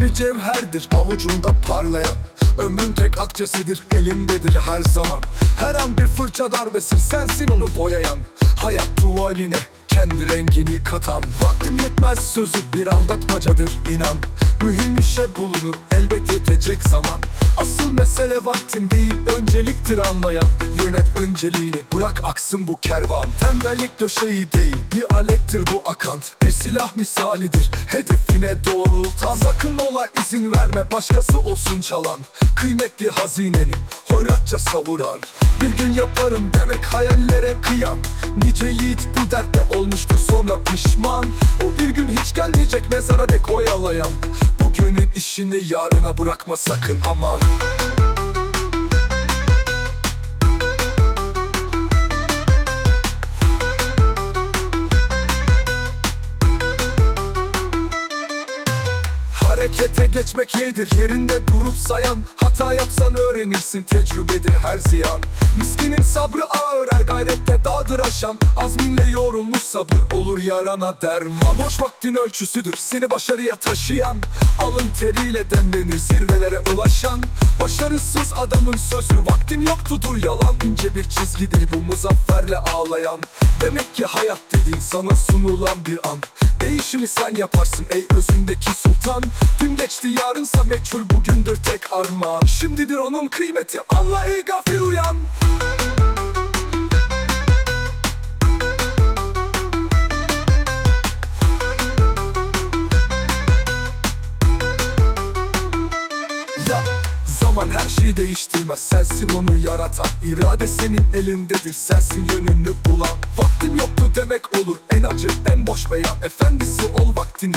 bir cevherdir. Avucunda parlayan Ömrün tek akçesidir. Elindedir her zaman. Her an bir fırça darbesi sensin onu boyayan. Hayat tuvaline kendi rengini katan Vaktim yetmez sözü bir aldatmacadır inan. Mühim işe bulunur elbet yetecek zaman. Asıl mesele vaktin değil önceliktir anlayan. Yönet önceliğini bırak aksın bu kervan. Tembellik döşeği değil bir alettir bu akan Bir silah misalidir hedefine doğrultan Sakın ola izin verme başkası olsun çalan. Kıymetli hazineni hoyratça savuran Bir gün yaparım demek hayallere kıyam Nice yiğit bu dertte olmuştur sonra pişman. O bir gün hiç gelmeyecek mezara dek oyalayan. Bugünün işini yarına bırakma sakın aman Harekete geçmek yedir yerinde durup sayan. Hata yapsan öğrenirsin tecrübedir her ziyan. Miskinin sabrı ağır her gayrette dağdır aşan. Azminle yorulmuş sabır olur yarana derman. Boş vaktin ölçüsüdür seni başarıya taşıyan. Alın teriyle demlenir zirvelere ulaşan. Başarısız adamın sözü vaktin yoktudur yalan. İnce bir çizgidir bu muzafferle ağlayan. Demek ki hayat dediğin sana sunulan bir an Değişimi sen yaparsın ey özündeki sultan? Dün geçti yarınsa meçhul bugündür tek armağan. Şimdidir onun kıymeti anla ey gafil uyan. Ya zaman her şeyi değiştirmez. Sensin onu yaratan İrade senin elindedir. Sensin yönünü bulan Vaktim yoktu demek olur. En acı en boş beyan Efendisi ol vaktinin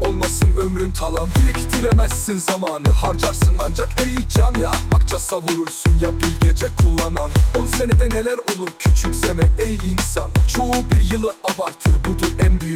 Olmasın ömrün talan Biriktiremezsin zamanı. Harcarsın ancak ey can ya Ahmakça savurursun. Ya bilgece kullanan On senede neler olur? Küçümseme ey insan. Çoğu bir yılı abartır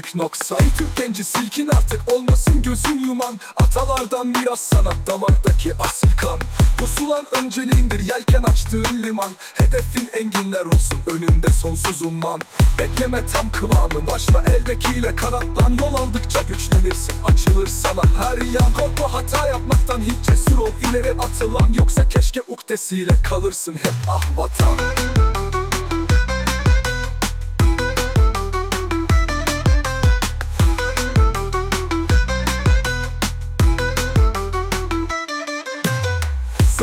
budur en büyük noksan Ey Türk genci silkin artık olmasın gözün yuman. Atalardan miras sana damaktaki asil kan. Pusulan önceliğindir yelken açtığın liman. Hedefin enginler olsun önünde sonsuz umman. Bekleme tam kıvamı başla eldekiyle kanatlan. Yol aldıkça güçlenirsin açılır sana her yan. Korkma hata yapmaktan hiç cesur ol. İleri atılan Yoksa keşke ukdesiyle kalırsın hep ah vatan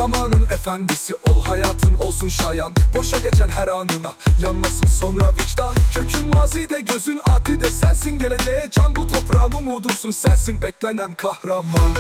Zamanın efendisi ol hayatın olsun şayan. Boşa geçen her anına yanmasın sonra vicdan. Kökün mazide gözün adide sensin. Geleceğe can Bu toprağın umudusun sensin. Beklenen kahraman